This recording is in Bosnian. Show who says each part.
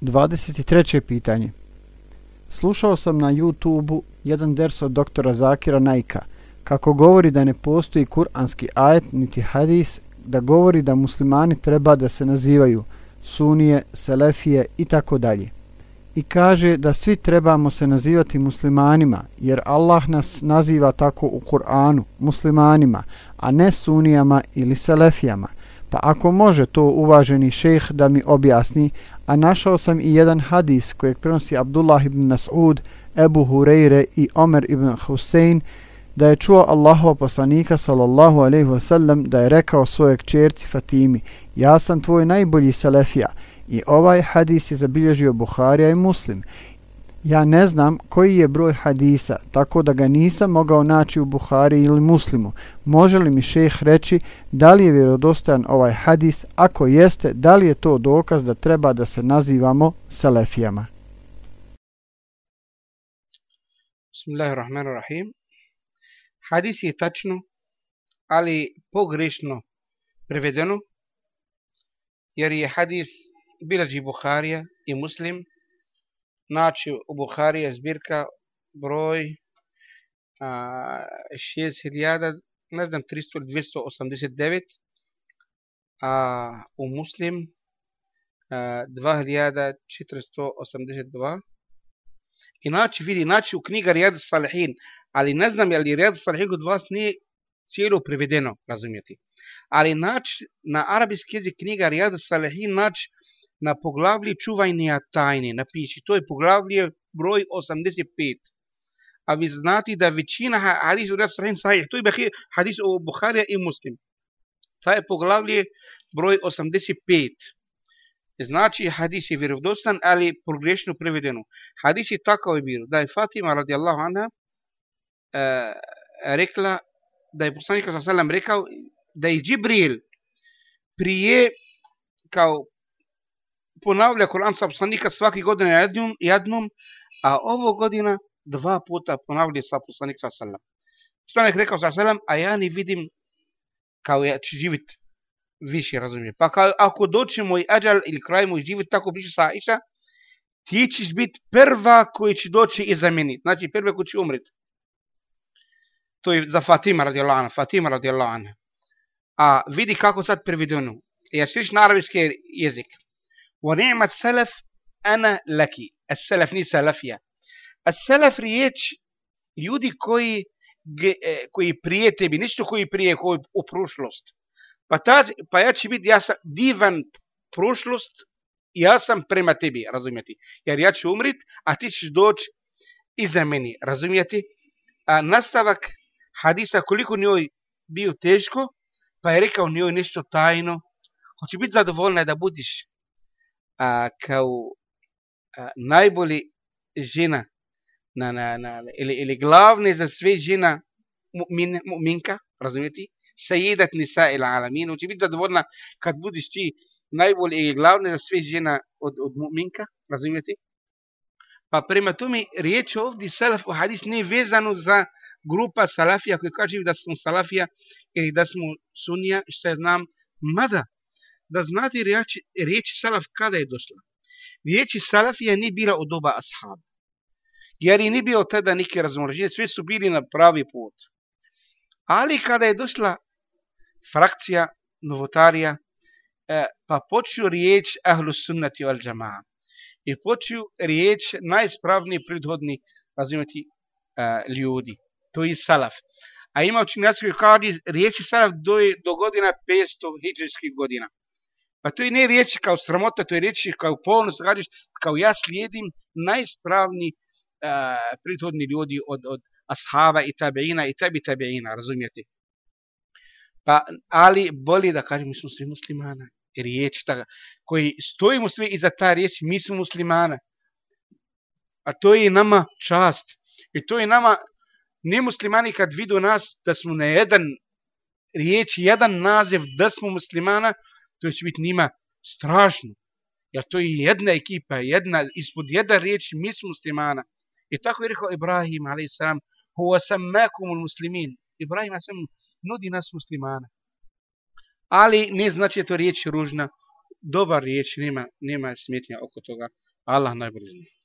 Speaker 1: 23. pitanje. Slušao sam na YouTube-u jedan ders od doktora Zakira Najka, kako govori da ne postoji kuranski ajet niti hadis, da govori da muslimani treba da se nazivaju sunije, selefije i tako dalje. I kaže da svi trebamo se nazivati muslimanima, jer Allah nas naziva tako u Kur'anu, muslimanima, a ne sunijama ili selefijama – Pa ako može to uvaženi šejh da mi objasni, a našao sam i jedan hadis kojeg prenosi Abdullah ibn Mas'ud, Ebu Hureyre i Omer ibn Husein, da je čuo Allahova poslanika sallallahu alaihi wasallam da je rekao svojoj kćerci Fatimi, ja sam tvoj najbolji selefija. I ovaj hadis je zabilježio Buharija i Muslim. Ja ne znam koji je broj hadisa, tako da ga nisam mogao naći u Buhari ili Muslimu. Može li mi šeh reći da li je vjerodostojan ovaj hadis? Ako jeste, da li je to dokaz da treba da se nazivamo Selefijama?
Speaker 2: Bismillahirrahmanirrahim. Hadis je tačno, ali pogrešno prevedeno, jer je hadis bilađi Buharija i Muslim, Znači, u Buhari je zbirka broj a, 6000, ne znam, 300 289, a u Muslim a, 2482. Inači vidi, inači u knjiga Rijad Salihin, ali ne znam je li Rijad Salihin od vas nije cijelo prevedeno, razumijeti. Ali naći na arabijski jezik knjiga Rijad Salihin, naći na poglavlje čuvajnija tajne napiši, to je poglavlje broj 85. A vi znate da većina hadisa u Riyad Sahih sahih, to je hadis o Buharija i Muslim. Ta je poglavlje broj 85. Znači hadis je vjerovdostan, ali progrešno prevedeno. Hadis je takav je bilo, da je Fatima radijallahu anha uh, rekla, da je poslanik sallam rekao, da je Džibril prije kao ponavlja Kur'an sa poslanika svaki godine jednom, jednom, a ovo godina dva puta ponavlja sa poslanik sa salam. Poslanik rekao sa salam, a ja ne vidim kao ja ću živit više, razumije. Pa kao, ako doće moj ađal ili kraj moj živit, tako priče sa Aisha, ti ćeš biti prva koji će doći iza meni. Znači, prva koji će umriti. To je za Fatima radijallahu anha, Fatima radijallahu anha. A vidi kako sad prevedeno. Ja ćeš na arabijski jezik. ونعم السلف أنا لك السلف ني سلفيا السلف riječ ljudi koji koji prije tebi, nisu koji prije koji u prošlost. Pa, ta, pa ja će biti, ja sam divan prošlost, ja sam prema tebi, razumijeti. Jer ja ću umrit, a ti ćeš doći iza meni, razumijeti. A nastavak hadisa, koliko njoj bio teško, pa je rekao njoj nešto tajno, hoće biti zadovoljna da budiš a, kao a, najbolji žena na, na, na, ili, ili glavni za sve žena mu'min, mu'minka, razumijeti? Sajidat nisa ila alamin, uči biti zadovoljna kad budiš ti najbolji ili glavni za sve žena od, od mu'minka, razumijeti? Pa prema tome, riječ ovdje salaf u hadis ne vezano za grupa salafija koji kaže da smo salafija ili da smo sunija, što ja znam, mada da znate riječi, riječi salaf kada je došla. Riječi salafija nije bila od doba ashaba. Jer i nije bio tada neke razmraženje, sve su bili na pravi put. Ali kada je došla frakcija, novotarija, e, pa počuju riječ ahlu sunnati al džama'a. I počuju riječ najspravniji predhodni razumjeti e, ljudi. To je salaf. A ima učinjaci koji kaže riječi salaf do, do godina 500 hijđarskih godina. Pa to je ne riječi kao sramota, to je riječi kao ponos, radiš, kao ja slijedim najspravni uh, e, prethodni ljudi od, od ashaba i tabeina i tebi tabeina, razumijete? Pa, ali bolje da kažem, mi smo svi muslimana. Riječ ta, koji stojimo sve iza ta riječ, mi smo muslimana. A to je nama čast. I to je nama, ne muslimani kad vidu nas, da smo na jedan riječ, jedan naziv, da smo muslimana, to će biti njima strašno. Jer to je jedna ekipa, jedna, ispod jedna riječ mi smo muslimana. I tako je rekao Ibrahim, a.s. Huwa sammakum muslimin. Ibrahim, a.s. nudi nas muslimana. Ali ne znači to riječ ružna. Dobar riječ, nema, nema smetnja oko toga. Allah najbolji zna.